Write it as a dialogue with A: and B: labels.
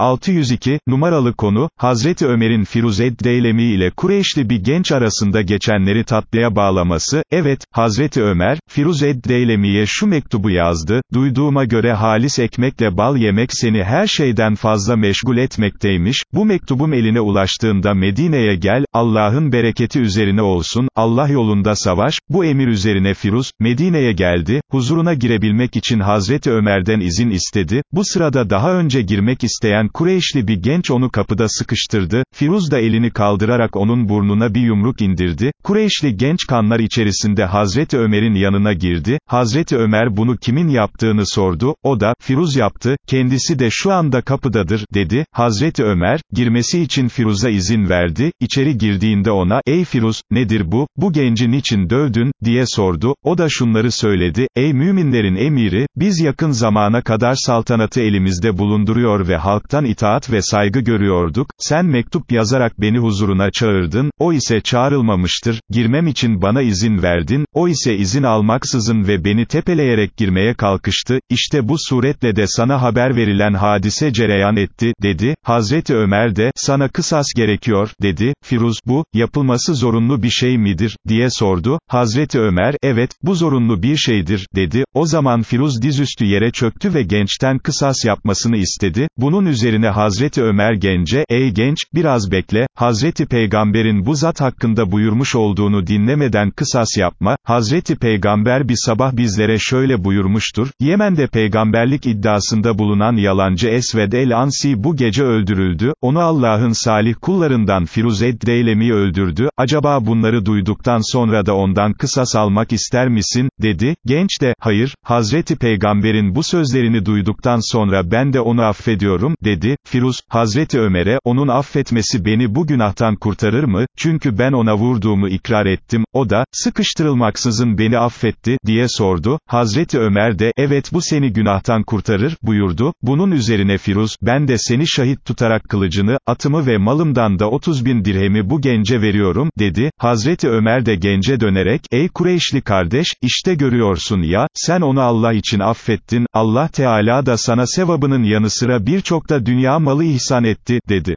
A: 602, numaralı konu, Hazreti Ömer'in Firuze Deylemi ile Kureyşli bir genç arasında geçenleri tatlıya bağlaması, evet, Hazreti Ömer, Firuze Deylemi'ye şu mektubu yazdı, duyduğuma göre halis ekmekle bal yemek seni her şeyden fazla meşgul etmekteymiş, bu mektubum eline ulaştığında Medine'ye gel, Allah'ın bereketi üzerine olsun, Allah yolunda savaş, bu emir üzerine Firuz, Medine'ye geldi, huzuruna girebilmek için Hazreti Ömer'den izin istedi, bu sırada daha önce girmek isteyen Kureyşli bir genç onu kapıda sıkıştırdı, Firuz da elini kaldırarak onun burnuna bir yumruk indirdi, Kureyşli genç kanlar içerisinde Hazreti Ömer'in yanına girdi, Hazreti Ömer bunu kimin yaptığını sordu, o da, Firuz yaptı, kendisi de şu anda kapıdadır, dedi, Hazreti Ömer, girmesi için Firuz'a izin verdi, içeri girdiğinde ona, ey Firuz, nedir bu, bu genci niçin dövdün, diye sordu, o da şunları söyledi, ey müminlerin emiri, biz yakın zamana kadar saltanatı elimizde bulunduruyor ve halktan itaat ve saygı görüyorduk, sen mektup yazarak beni huzuruna çağırdın, o ise çağrılmamıştır, girmem için bana izin verdin, o ise izin almaksızın ve beni tepeleyerek girmeye kalkıştı, işte bu suretle de sana haber verilen hadise cereyan etti, dedi, Hazreti Ömer de, sana kısas gerekiyor, dedi, Firuz, bu, yapılması zorunlu bir şey midir, diye sordu, Hazreti Ömer, evet, bu zorunlu bir şeydir, dedi, o zaman Firuz dizüstü yere çöktü ve gençten kısas yapmasını istedi, bunun üzerine Hazreti Ömer gence, ey genç, biraz bekle, Hazreti Peygamber'in bu zat hakkında buyurmuş olduğunu dinlemeden kısas yapma, Hazreti Peygamber bir sabah bizlere şöyle buyurmuştur, Yemen'de peygamberlik iddiasında bulunan yalancı Esved el-Ansi bu gece öldürüldü, onu Allah'ın salih kullarından Firuzed Deylemi öldürdü, acaba bunları duyduktan sonra da ondan kısas almak ister misin, dedi, genç de, hayır, Hazreti Peygamber'in bu sözlerini duyduktan sonra ben de onu affediyorum, dedi, Firuz, Hazreti Ömer'e, onun affetmesi beni bu günahtan kurtarır mı, çünkü ben ona vurduğumu ikrar ettim, o da, sıkıştırılmaksızın beni affetti, diye sordu, Hazreti Ömer de, evet bu seni günahtan kurtarır, buyurdu, bunun üzerine Firuz, ben de seni şahit tutarak kılıcını, atımı ve malımdan da 30 bin dirhemi bu gence veriyorum, dedi, Hazreti Ömer de gence dönerek, ey Kureyşli kardeş, işte görüyorsun ya, sen onu Allah için affettin, Allah Teala da sana sevabının yanı sıra birçok da dünya malı ihsan etti, dedi.